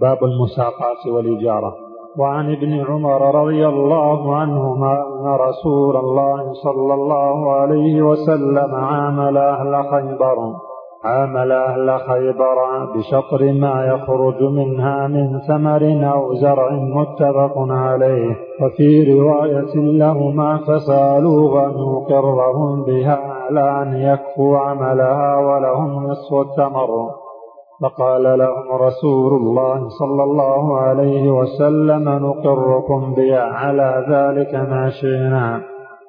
باب المساقات والإجارة. وعن ابن عمر رضي الله عنهما أن رسول الله صلى الله عليه وسلم عامل أهل خيبر عامل أهل خيبر بشطر ما يخرج منها من ثمر أو زرع متفق عليه. وفي رواية لهما فسألوه أن يقرهم بها على أن يكفوا عملها ولهم نصف الثمر. فقال لهم رسول الله صلى الله عليه وسلم نقركم بها على ذلك ما شئنا.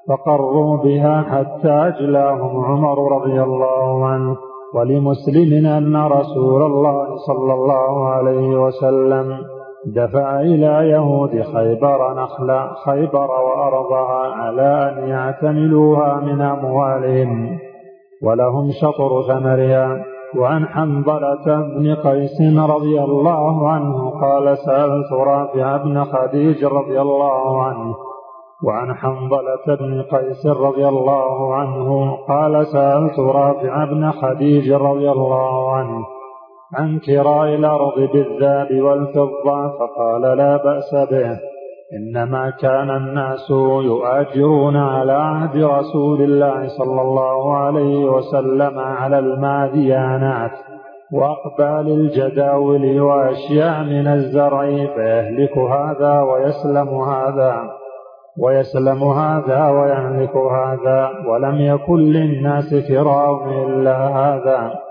فقروا بها حتى أجلاهم عمر رضي الله عنه. ولمسلم أن رسول الله صلى الله عليه وسلم دفع إلى يهود خيبر نخل خيبر وأرضها على أن يعتملوها من أموالهم. ولهم شطر ثمرها. وعن حنظلة بن قيس رضي الله عنه قال سألت رافع بن خديج رضي الله عنه وعن حنظلة بن قيس رضي الله عنه قال سألت رافع بن خديج رضي الله عنه عن كراء الأرض بالذهب والفضة فقال لا بأس به. إنما كان الناس يؤاجرون على عهد رسول الله صلى الله عليه وسلم على الماديانات وأقبال الجداول وأشياء من الزرع فيهلك هذا ويسلم هذا ويسلم هذا ويهلك هذا ولم يكن للناس فراء إلا هذا.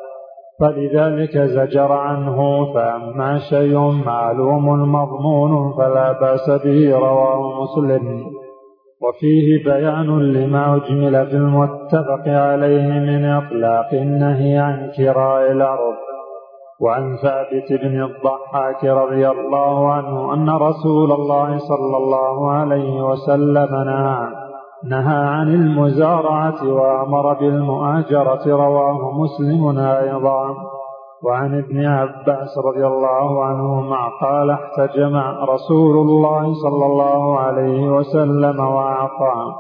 فلذلك زجر عنه فأما شيء معلوم مضمون فلا بأس به رواه مسلم. وفيه بيان لما أجمل في المتفق عليه من إطلاق النهي عن كراء الأرض. وعن ثابت بن الضحاك رضي الله عنه أن رسول الله صلى الله عليه وسلم نهى نهى عن المزارعة وأمر بالمؤاجرة رواه مسلم أيضا. وعن ابن عباس رضي الله عنهما قال احتجم رسول الله صلى الله عليه وسلم وأعطى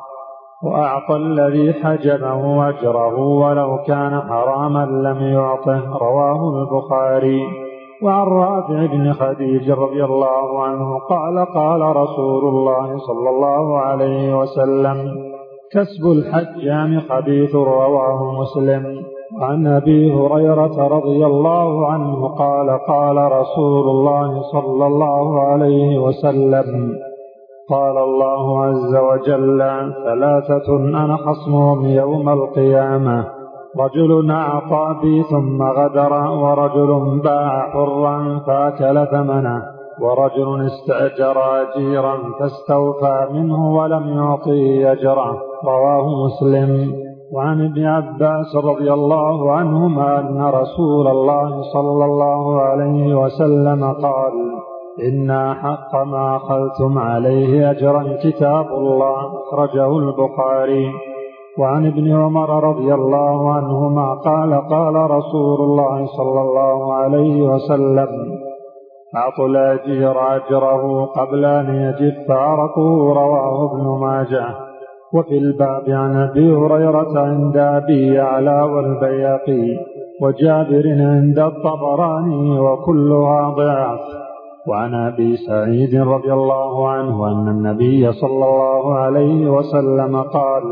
وأعطى الذي حجمه أجره ولو كان حراما لم يعطه رواه البخاري. وعن رافع بن خديج رضي الله عنه قال قال رسول الله صلى الله عليه وسلم كسب الحجام خبيث رواه مسلم؟ عن أبي هريرة رضي الله عنه قال قال رسول الله صلى الله عليه وسلم قال الله عز وجل ثلاثة أنا خصمهم يوم القيامة رجل أعطى بي ثم غدر ورجل باع حرا فأكل ثمنه ورجل استأجر أجيرا فاستوفى منه ولم يعطيه أجره. رواه مسلم. وعن ابن عباس رضي الله عنهما أن رسول الله صلى الله عليه وسلم قال إن حق ما أخذتم عليه أجرا كتاب الله أخرجه البخاري. وعن ابن عمر رضي الله عنهما قال قال رسول الله صلى الله عليه وسلم أعطوا الأجير أجره قبل أن يجف عرقه رواه ابن ماجه. وفي الباب عن أبي هريرة عند أبي يعلى والبياقي وجابر عند الطبراني وكلها ضعف وعن أبي سعيد رضي الله عنه أن النبي صلى الله عليه وسلم قال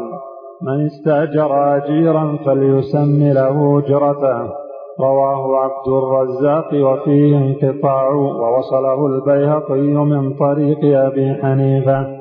من استأجر أجيرا فليسم له أجرته رواه عبد الرزاق وفيه انقطاع ووصله البيهقي من طريق أبي حنيفة.